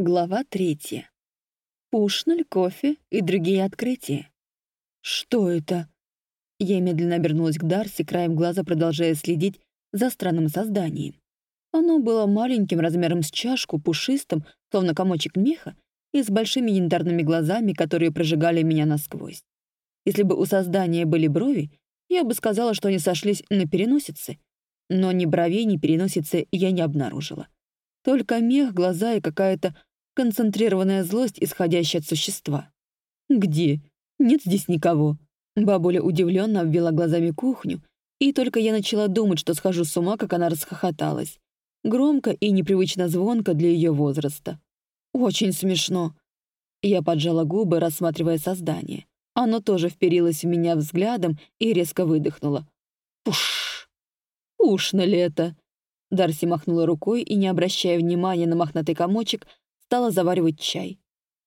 Глава третья. Пушнуль, кофе и другие открытия. Что это? Я медленно обернулась к Дарси, краем глаза продолжая следить за странным созданием. Оно было маленьким, размером с чашку, пушистым, словно комочек меха, и с большими янтарными глазами, которые прожигали меня насквозь. Если бы у создания были брови, я бы сказала, что они сошлись на переносице, но ни бровей, ни переносицы я не обнаружила. Только мех, глаза и какая-то концентрированная злость, исходящая от существа. «Где? Нет здесь никого». Бабуля удивленно обвела глазами кухню, и только я начала думать, что схожу с ума, как она расхохоталась. Громко и непривычно звонко для ее возраста. «Очень смешно». Я поджала губы, рассматривая создание. Оно тоже вперилось в меня взглядом и резко выдохнуло. «Пуш!» «Пушно ли это?» Дарси махнула рукой и, не обращая внимания на мохнатый комочек, стала заваривать чай.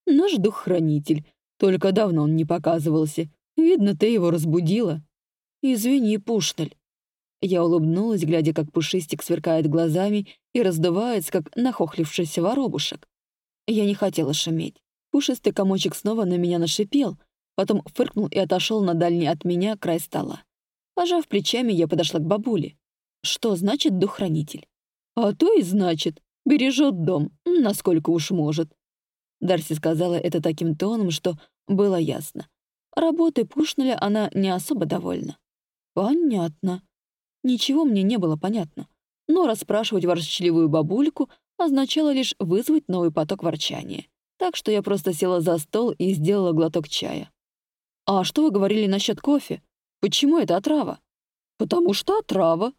«Наш дух-хранитель. Только давно он не показывался. Видно, ты его разбудила». «Извини, Пушнель». Я улыбнулась, глядя, как пушистик сверкает глазами и раздувается, как нахохлившийся воробушек. Я не хотела шуметь. Пушистый комочек снова на меня нашипел, потом фыркнул и отошел на дальний от меня край стола. Пожав плечами, я подошла к бабуле. Что значит дух-хранитель? А то и значит, Бережет дом, насколько уж может. Дарси сказала это таким тоном, что было ясно. Работой Пушнеля она не особо довольна. Понятно. Ничего мне не было понятно. Но расспрашивать ворчливую бабульку означало лишь вызвать новый поток ворчания. Так что я просто села за стол и сделала глоток чая. «А что вы говорили насчет кофе? Почему это отрава?» «Потому что отрава.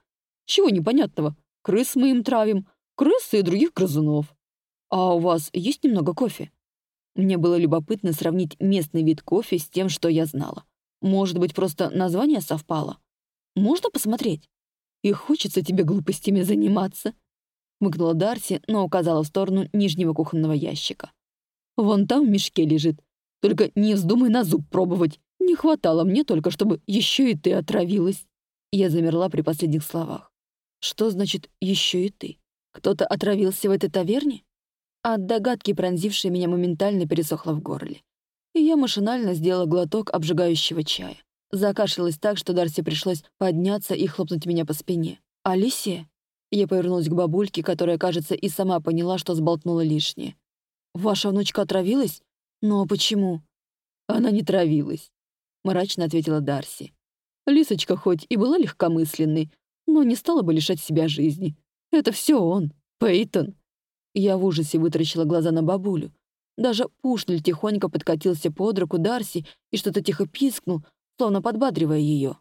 Чего непонятного? Крыс мы им травим, крысы и других грызунов. А у вас есть немного кофе? Мне было любопытно сравнить местный вид кофе с тем, что я знала. Может быть, просто название совпало? Можно посмотреть? И хочется тебе глупостями заниматься. Мыкнула Дарси, но указала в сторону нижнего кухонного ящика. Вон там в мешке лежит. Только не вздумай на зуб пробовать. Не хватало мне только, чтобы еще и ты отравилась. Я замерла при последних словах. Что значит «еще и ты»? Кто-то отравился в этой таверне? От догадки, пронзившей меня, моментально пересохло в горле. И я машинально сделала глоток обжигающего чая. Закашлялась так, что Дарси пришлось подняться и хлопнуть меня по спине. «Алисия?» Я повернулась к бабульке, которая, кажется, и сама поняла, что сболтнула лишнее. «Ваша внучка отравилась? Но почему?» «Она не травилась», — мрачно ответила Дарси. «Лисочка хоть и была легкомысленной, но не стала бы лишать себя жизни. Это все он, Пейтон. Я в ужасе вытаращила глаза на бабулю. Даже Пушнель тихонько подкатился под руку Дарси и что-то тихо пискнул, словно подбадривая ее.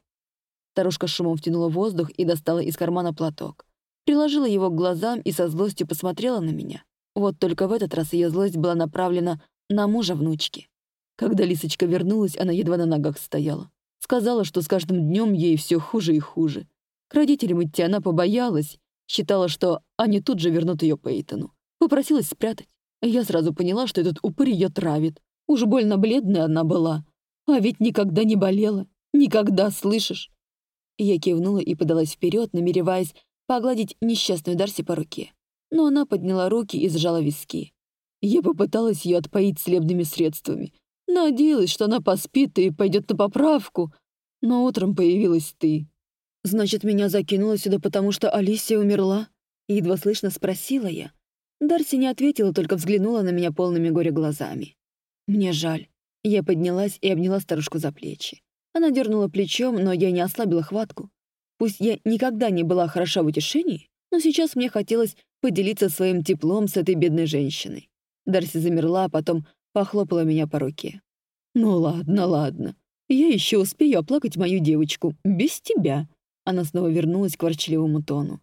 Старушка шумом втянула воздух и достала из кармана платок. Приложила его к глазам и со злостью посмотрела на меня. Вот только в этот раз ее злость была направлена на мужа внучки. Когда Лисочка вернулась, она едва на ногах стояла. Сказала, что с каждым днем ей все хуже и хуже. К родителям идти она побоялась Считала, что они тут же вернут ее Пейтону. Попросилась спрятать. Я сразу поняла, что этот упырь ее травит. Уж больно бледная она была. А ведь никогда не болела. Никогда, слышишь? Я кивнула и подалась вперед, намереваясь погладить несчастную Дарси по руке. Но она подняла руки и сжала виски. Я попыталась ее отпоить целебными средствами. Надеялась, что она поспит и пойдет на поправку. Но утром появилась ты. «Значит, меня закинуло сюда, потому что Алисия умерла?» Едва слышно спросила я. Дарси не ответила, только взглянула на меня полными горя глазами. «Мне жаль». Я поднялась и обняла старушку за плечи. Она дернула плечом, но я не ослабила хватку. Пусть я никогда не была хороша в утешении, но сейчас мне хотелось поделиться своим теплом с этой бедной женщиной. Дарси замерла, а потом похлопала меня по руке. «Ну ладно, ладно. Я еще успею оплакать мою девочку. Без тебя», она снова вернулась к ворчливому тону.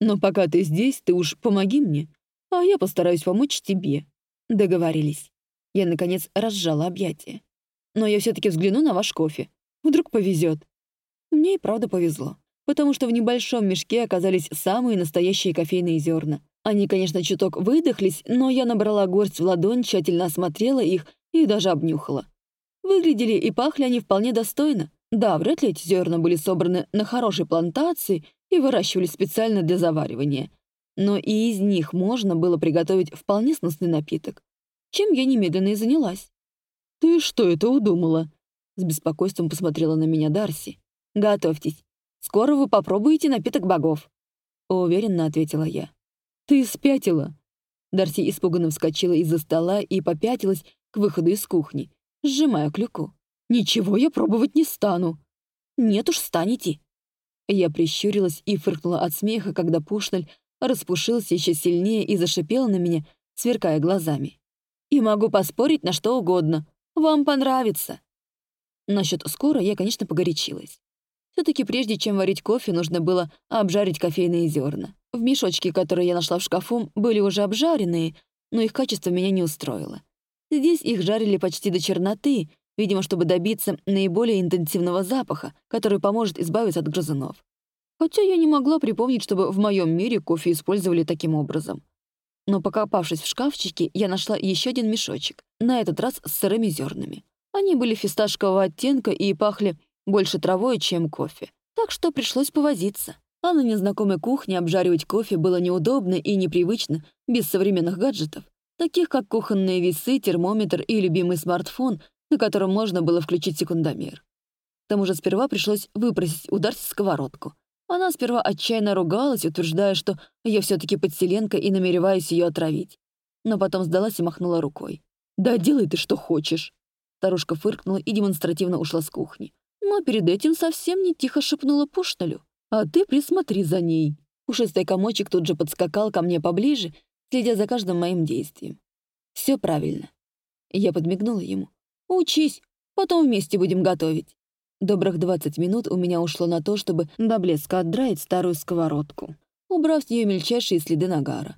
«Но пока ты здесь, ты уж помоги мне, а я постараюсь помочь тебе». Договорились. Я, наконец, разжала объятия. «Но я все таки взгляну на ваш кофе. Вдруг повезет. Мне и правда повезло, потому что в небольшом мешке оказались самые настоящие кофейные зерна. Они, конечно, чуток выдохлись, но я набрала горсть в ладонь, тщательно осмотрела их и даже обнюхала. Выглядели и пахли они вполне достойно. Да, вряд ли эти зерна были собраны на хорошей плантации и выращивали специально для заваривания. но и из них можно было приготовить вполне сносный напиток, чем я немедленно и занялась. «Ты что это удумала?» С беспокойством посмотрела на меня Дарси. «Готовьтесь. Скоро вы попробуете напиток богов», — уверенно ответила я. «Ты спятила». Дарси испуганно вскочила из-за стола и попятилась к выходу из кухни, сжимая клюку. «Ничего я пробовать не стану». «Нет уж, станете». Я прищурилась и фыркнула от смеха, когда Пушнель распушился еще сильнее и зашипел на меня, сверкая глазами. «И могу поспорить на что угодно. Вам понравится». Насчет скоро я, конечно, погорячилась. все таки прежде чем варить кофе, нужно было обжарить кофейные зерна. В мешочке, которые я нашла в шкафу, были уже обжаренные, но их качество меня не устроило. Здесь их жарили почти до черноты, видимо, чтобы добиться наиболее интенсивного запаха, который поможет избавиться от грызунов. Хотя я не могла припомнить, чтобы в моем мире кофе использовали таким образом. Но покопавшись в шкафчике, я нашла еще один мешочек, на этот раз с сырыми зернами. Они были фисташкового оттенка и пахли больше травой, чем кофе. Так что пришлось повозиться. А на незнакомой кухне обжаривать кофе было неудобно и непривычно без современных гаджетов, таких как кухонные весы, термометр и любимый смартфон, на котором можно было включить секундомер. К тому же сперва пришлось выпросить у Дарси сковородку. Она сперва отчаянно ругалась, утверждая, что я все таки подселенка и намереваюсь ее отравить. Но потом сдалась и махнула рукой. «Да делай ты что хочешь». Старушка фыркнула и демонстративно ушла с кухни. Но перед этим совсем не тихо шепнула Пушталю. «А ты присмотри за ней». Пушистый комочек тут же подскакал ко мне поближе, следя за каждым моим действием. Все правильно. Я подмигнула ему. «Учись, потом вместе будем готовить». Добрых 20 минут у меня ушло на то, чтобы до блеска отдраить старую сковородку, убрав с нее мельчайшие следы нагара.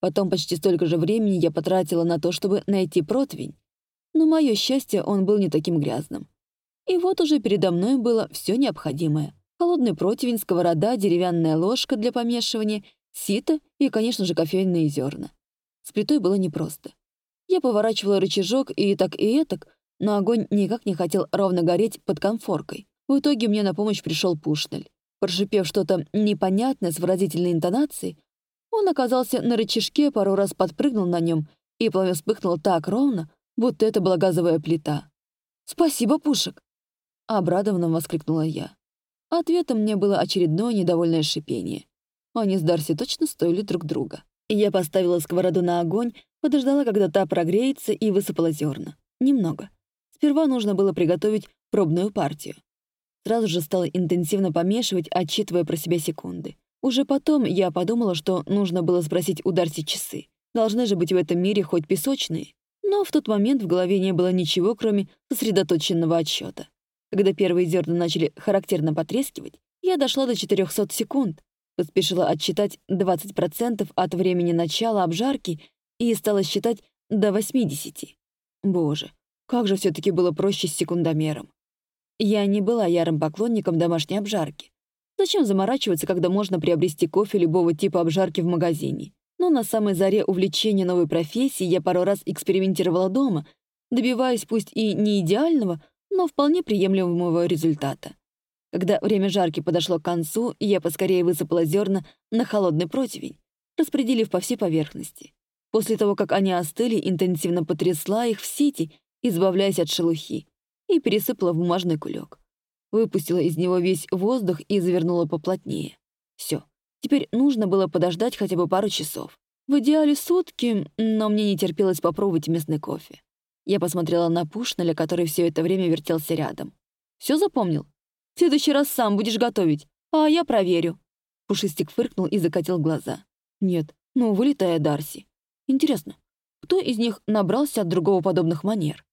Потом почти столько же времени я потратила на то, чтобы найти противень, на мое счастье, он был не таким грязным. И вот уже передо мной было все необходимое. Холодный противень, сковорода, деревянная ложка для помешивания, сито и, конечно же, кофейные зерна. С плитой было непросто. Я поворачивала рычажок и так и этак, но огонь никак не хотел ровно гореть под конфоркой. В итоге мне на помощь пришел Пушнель. Прошипев что-то непонятное с выразительной интонацией, он оказался на рычажке, пару раз подпрыгнул на нем, и пламя вспыхнуло так ровно, будто это была газовая плита. «Спасибо, Пушек!» — обрадованно воскликнула я. Ответом мне было очередное недовольное шипение. Они с Дарси точно стоили друг друга. Я поставила сковороду на огонь, подождала, когда та прогреется, и высыпала зерна. Немного. Сперва нужно было приготовить пробную партию. Сразу же стала интенсивно помешивать, отчитывая про себя секунды. Уже потом я подумала, что нужно было спросить у Дарси часы. Должны же быть в этом мире хоть песочные. Но в тот момент в голове не было ничего, кроме сосредоточенного отсчета. Когда первые зерна начали характерно потрескивать, я дошла до 400 секунд, поспешила отсчитать 20% от времени начала обжарки и стала считать до 80. Боже, как же все таки было проще с секундомером. Я не была ярым поклонником домашней обжарки. Зачем заморачиваться, когда можно приобрести кофе любого типа обжарки в магазине? Но на самой заре увлечения новой профессии я пару раз экспериментировала дома, добиваясь пусть и не идеального, но вполне приемлемого результата. Когда время жарки подошло к концу, я поскорее высыпала зерна на холодный противень, распределив по всей поверхности. После того, как они остыли, интенсивно потрясла их в сети, избавляясь от шелухи, и пересыпала в бумажный кулек. Выпустила из него весь воздух и завернула поплотнее. Все. Теперь нужно было подождать хотя бы пару часов. В идеале сутки, но мне не терпелось попробовать местный кофе. Я посмотрела на Пушнеля, который все это время вертелся рядом. Все запомнил? В следующий раз сам будешь готовить, а я проверю». Пушистик фыркнул и закатил глаза. «Нет, ну, вылетая Дарси. Интересно, кто из них набрался от другого подобных манер?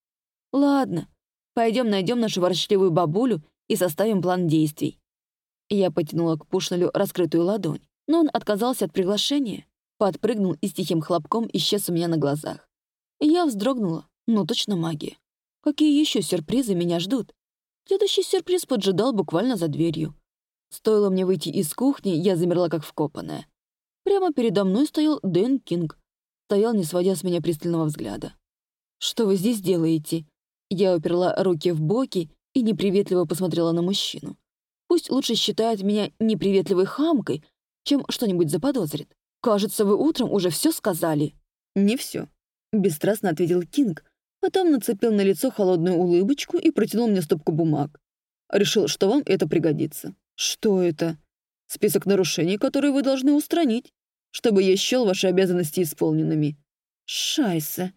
Ладно, пойдем найдем нашу ворчливую бабулю и составим план действий. Я потянула к Пушнелю раскрытую ладонь, но он отказался от приглашения, подпрыгнул и с тихим хлопком исчез у меня на глазах. Я вздрогнула. Ну, точно магия. Какие еще сюрпризы меня ждут? Следующий сюрприз поджидал буквально за дверью. Стоило мне выйти из кухни, я замерла как вкопанная. Прямо передо мной стоял Дэн Кинг. Стоял, не сводя с меня пристального взгляда. «Что вы здесь делаете?» Я уперла руки в боки и неприветливо посмотрела на мужчину. Пусть лучше считает меня неприветливой хамкой, чем что-нибудь заподозрит. Кажется, вы утром уже все сказали». «Не все», — бесстрастно ответил Кинг, потом нацепил на лицо холодную улыбочку и протянул мне стопку бумаг. Решил, что вам это пригодится. Что это? Список нарушений, которые вы должны устранить, чтобы я счел ваши обязанности исполненными. Шайса.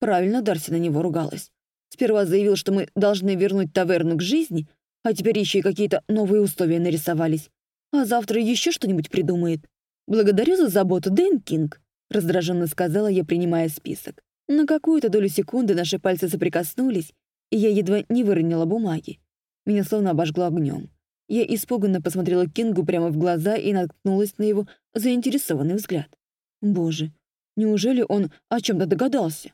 Правильно Дарси на него ругалась. Сперва заявил, что мы должны вернуть таверну к жизни, а теперь еще и какие-то новые условия нарисовались. А завтра еще что-нибудь придумает. «Благодарю за заботу, Дэн Кинг», — раздраженно сказала я, принимая список. На какую-то долю секунды наши пальцы соприкоснулись, и я едва не выронила бумаги. Меня словно обожгло огнем. Я испуганно посмотрела Кингу прямо в глаза и наткнулась на его заинтересованный взгляд. Боже, неужели он о чем-то догадался?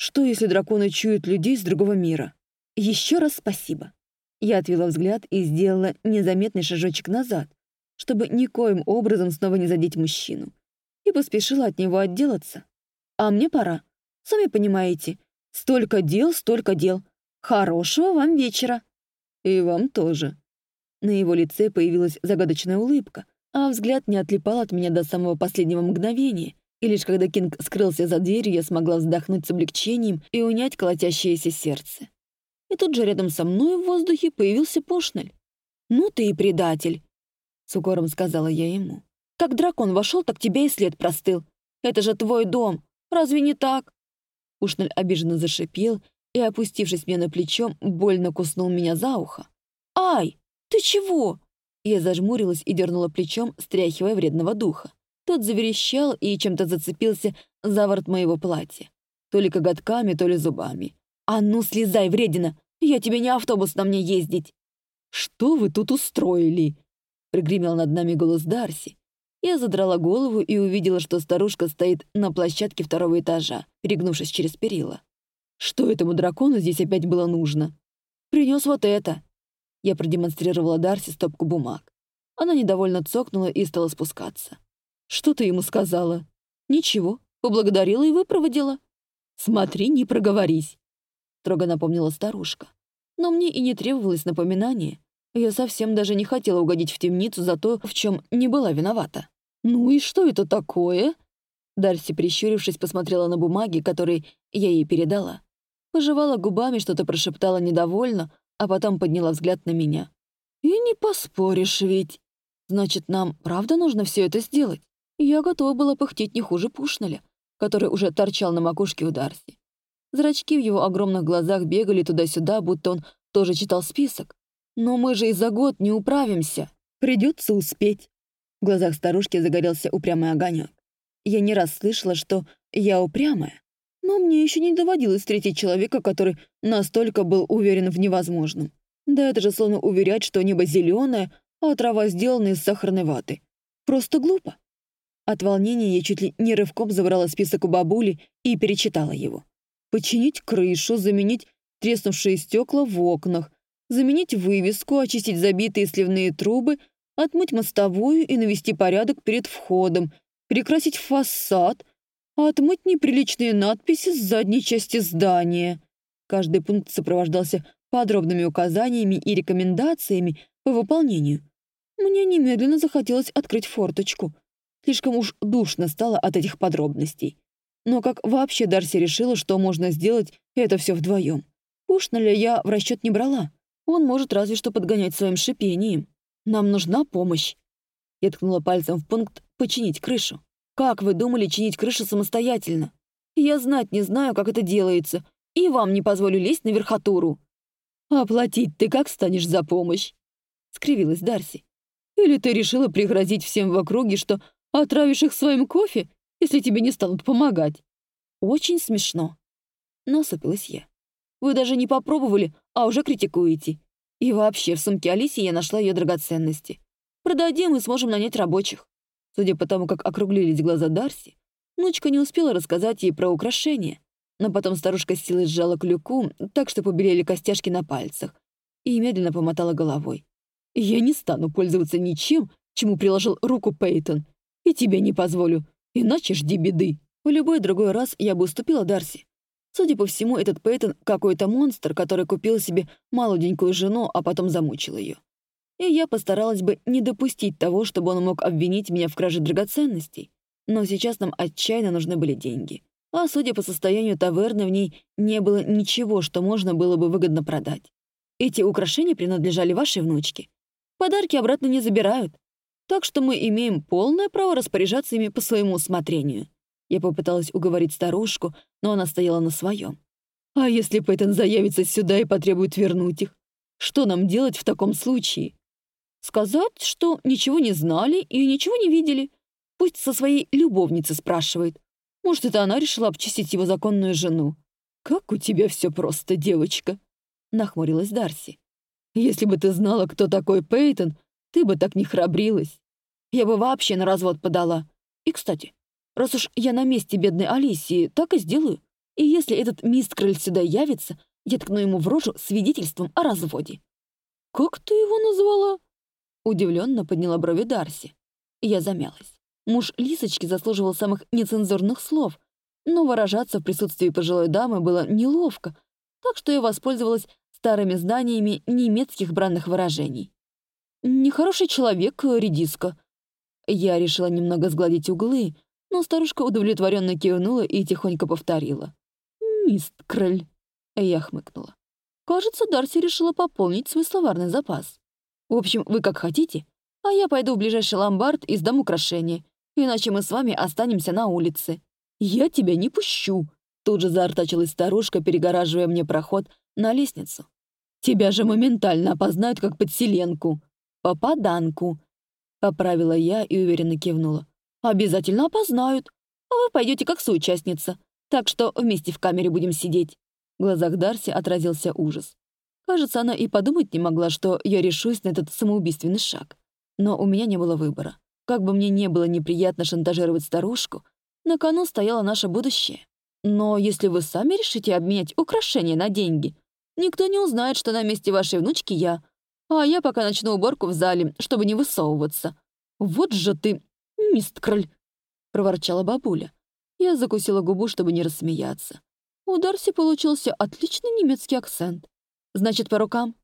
Что, если драконы чуют людей с другого мира? Еще раз спасибо. Я отвела взгляд и сделала незаметный шажочек назад, чтобы никоим образом снова не задеть мужчину, и поспешила от него отделаться. А мне пора. Сами понимаете, столько дел, столько дел. Хорошего вам вечера. И вам тоже. На его лице появилась загадочная улыбка, а взгляд не отлипал от меня до самого последнего мгновения, и лишь когда Кинг скрылся за дверью, я смогла вздохнуть с облегчением и унять колотящееся сердце. И тут же рядом со мной в воздухе появился Пошнель. «Ну ты и предатель!» — с укором сказала я ему. «Как дракон вошел, так тебя и след простыл. Это же твой дом. Разве не так?» Пушнель обиженно зашипел и, опустившись мне на плечо, больно куснул меня за ухо. «Ай, ты чего?» Я зажмурилась и дернула плечом, стряхивая вредного духа. Тот заверещал и чем-то зацепился за ворот моего платья. То ли коготками, то ли зубами. «А ну, слезай, вредина! Я тебе не автобус на мне ездить!» «Что вы тут устроили?» Прогремел над нами голос Дарси. Я задрала голову и увидела, что старушка стоит на площадке второго этажа, перегнувшись через перила. Что этому дракону здесь опять было нужно? Принес вот это. Я продемонстрировала Дарси стопку бумаг. Она недовольно цокнула и стала спускаться. «Что ты ему сказала?» «Ничего. Поблагодарила и выпроводила». «Смотри, не проговорись», — строго напомнила старушка. Но мне и не требовалось напоминание. Я совсем даже не хотела угодить в темницу за то, в чем не была виновата. «Ну и что это такое?» Дарси, прищурившись, посмотрела на бумаги, которые я ей передала. Пожевала губами, что-то прошептала недовольно, а потом подняла взгляд на меня. «И не поспоришь ведь. Значит, нам правда нужно все это сделать?» Я готова была пыхтеть не хуже Пушналя, который уже торчал на макушке у Дарси. Зрачки в его огромных глазах бегали туда-сюда, будто он тоже читал список. «Но мы же и за год не управимся. Придется успеть». В глазах старушки загорелся упрямый огонек. Я не раз слышала, что я упрямая, но мне еще не доводилось встретить человека, который настолько был уверен в невозможном. Да это же словно уверять, что небо зеленое, а трава сделана из сахарной ваты. Просто глупо. От волнения я чуть ли не рывком забрала список у бабули и перечитала его. Починить крышу, заменить треснувшие стекла в окнах, заменить вывеску, очистить забитые сливные трубы, отмыть мостовую и навести порядок перед входом, перекрасить фасад, отмыть неприличные надписи с задней части здания. Каждый пункт сопровождался подробными указаниями и рекомендациями по выполнению. Мне немедленно захотелось открыть форточку — Слишком уж душно стало от этих подробностей. Но как вообще Дарси решила, что можно сделать это все вдвоем? Пушна я в расчет не брала. Он может разве что подгонять своим шипением. Нам нужна помощь. Я ткнула пальцем в пункт «починить крышу». Как вы думали чинить крышу самостоятельно? Я знать не знаю, как это делается, и вам не позволю лезть на верхотуру. «Оплатить ты как станешь за помощь?» — скривилась Дарси. «Или ты решила пригрозить всем в округе, что Отравишь их своим кофе, если тебе не станут помогать. Очень смешно. Насупилась я. Вы даже не попробовали, а уже критикуете. И вообще, в сумке Алиси я нашла ее драгоценности. Продадим и сможем нанять рабочих. Судя по тому, как округлились глаза Дарси, внучка не успела рассказать ей про украшения. Но потом старушка с силой сжала клюку, так что побелели костяшки на пальцах, и медленно помотала головой. «Я не стану пользоваться ничем, чему приложил руку Пейтон, и тебе не позволю, иначе жди беды. В любой другой раз я бы уступила Дарси. Судя по всему, этот Пейтон — какой-то монстр, который купил себе молоденькую жену, а потом замучил ее. И я постаралась бы не допустить того, чтобы он мог обвинить меня в краже драгоценностей. Но сейчас нам отчаянно нужны были деньги. А судя по состоянию таверны, в ней не было ничего, что можно было бы выгодно продать. Эти украшения принадлежали вашей внучке. Подарки обратно не забирают. Так что мы имеем полное право распоряжаться ими по своему усмотрению. Я попыталась уговорить старушку, но она стояла на своем. А если Пэттон заявится сюда и потребует вернуть их? Что нам делать в таком случае? Сказать, что ничего не знали и ничего не видели. Пусть со своей любовницы спрашивает. Может, это она решила обчистить его законную жену. «Как у тебя все просто, девочка!» — нахмурилась Дарси. «Если бы ты знала, кто такой Пейтон, ты бы так не храбрилась. Я бы вообще на развод подала. И, кстати, раз уж я на месте бедной Алисии, так и сделаю. И если этот мисткрыль сюда явится, я ткну ему в рожу свидетельством о разводе». «Как ты его назвала?» Удивленно подняла брови Дарси. Я замялась. Муж Лисочки заслуживал самых нецензурных слов, но выражаться в присутствии пожилой дамы было неловко, так что я воспользовалась старыми знаниями немецких бранных выражений. «Нехороший человек, редиска». Я решила немного сгладить углы, но старушка удовлетворенно кивнула и тихонько повторила. «Мисткрель». Я хмыкнула. Кажется, Дарси решила пополнить свой словарный запас. В общем, вы как хотите, а я пойду в ближайший ломбард и сдам украшения иначе мы с вами останемся на улице. Я тебя не пущу!» Тут же заортачилась старушка, перегораживая мне проход на лестницу. «Тебя же моментально опознают как подселенку. Попаданку!» Поправила я и уверенно кивнула. «Обязательно опознают. А вы пойдете как соучастница. Так что вместе в камере будем сидеть». В глазах Дарси отразился ужас. Кажется, она и подумать не могла, что я решусь на этот самоубийственный шаг. Но у меня не было выбора. Как бы мне не было неприятно шантажировать старушку, на кону стояло наше будущее. Но если вы сами решите обменять украшения на деньги, никто не узнает, что на месте вашей внучки я, а я пока начну уборку в зале, чтобы не высовываться. Вот же ты, мисткроль!» — проворчала бабуля. Я закусила губу, чтобы не рассмеяться. У Дарси получился отличный немецкий акцент. «Значит, по рукам?»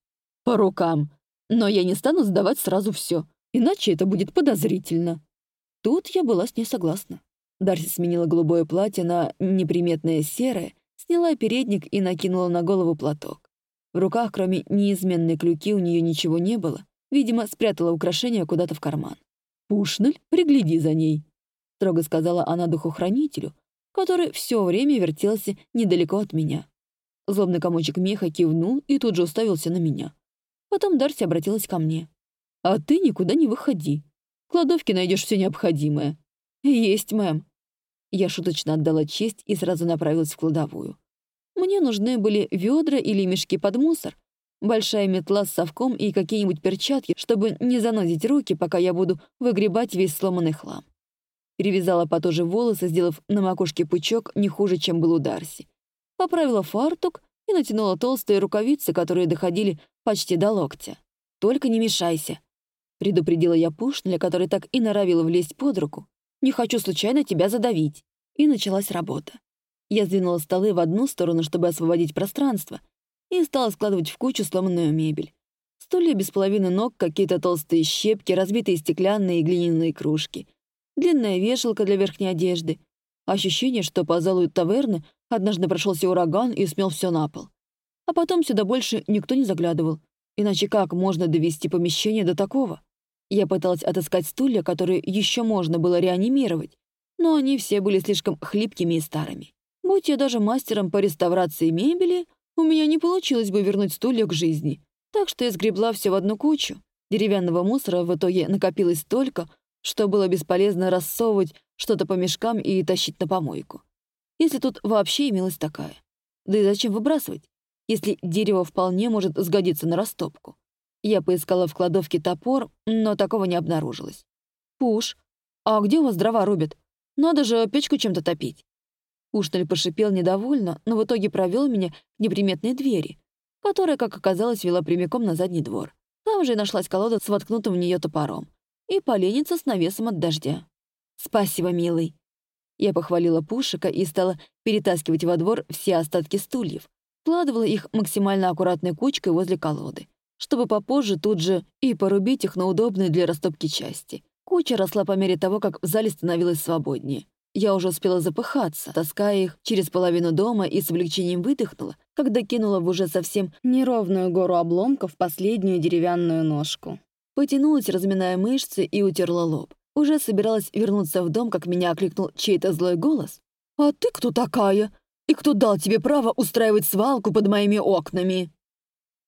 «По рукам. Но я не стану сдавать сразу все. Иначе это будет подозрительно. Тут я была с ней согласна. Дарси сменила голубое платье на неприметное серое, сняла передник и накинула на голову платок. В руках, кроме неизменной клюки, у нее ничего не было. Видимо, спрятала украшение куда-то в карман. «Пушнель, пригляди за ней», — строго сказала она духохранителю, который все время вертелся недалеко от меня. Злобный комочек меха кивнул и тут же уставился на меня. Потом Дарси обратилась ко мне. А ты никуда не выходи. В кладовке найдешь все необходимое. Есть, мэм. Я шуточно отдала честь и сразу направилась в кладовую. Мне нужны были ведра или мешки под мусор, большая метла с совком и какие-нибудь перчатки, чтобы не занозить руки, пока я буду выгребать весь сломанный хлам. Перевязала потуже волосы, сделав на макушке пучок не хуже, чем был у Дарси. Поправила фартук и натянула толстые рукавицы, которые доходили почти до локтя. «Только не мешайся», Предупредила я Пушнеля, который так и норовил влезть под руку. «Не хочу случайно тебя задавить». И началась работа. Я сдвинула столы в одну сторону, чтобы освободить пространство, и стала складывать в кучу сломанную мебель. Стулья без половины ног, какие-то толстые щепки, разбитые стеклянные и глиняные кружки, длинная вешалка для верхней одежды. Ощущение, что по залу таверны однажды прошелся ураган и смел все на пол. А потом сюда больше никто не заглядывал. Иначе как можно довести помещение до такого? Я пыталась отыскать стулья, которые еще можно было реанимировать, но они все были слишком хлипкими и старыми. Будь я даже мастером по реставрации мебели, у меня не получилось бы вернуть стулья к жизни. Так что я сгребла все в одну кучу. Деревянного мусора в итоге накопилось столько, что было бесполезно рассовывать что-то по мешкам и тащить на помойку. Если тут вообще имелась такая. Да и зачем выбрасывать, если дерево вполне может сгодиться на растопку? Я поискала в кладовке топор, но такого не обнаружилось. «Пуш, а где у вас дрова рубят? Надо же печку чем-то топить». Пушнель пошипел недовольно, но в итоге провел меня к неприметной двери, которая, как оказалось, вела прямиком на задний двор. Там же и нашлась колода с воткнутым в нее топором и поленница с навесом от дождя. «Спасибо, милый». Я похвалила Пушика и стала перетаскивать во двор все остатки стульев, складывала их максимально аккуратной кучкой возле колоды чтобы попозже тут же и порубить их на удобные для растопки части. Куча росла по мере того, как в зале становилось свободнее. Я уже успела запыхаться, таская их через половину дома и с облегчением выдохнула, когда кинула в уже совсем неровную гору обломков последнюю деревянную ножку. Потянулась, разминая мышцы, и утерла лоб. Уже собиралась вернуться в дом, как меня окликнул чей-то злой голос. «А ты кто такая? И кто дал тебе право устраивать свалку под моими окнами?»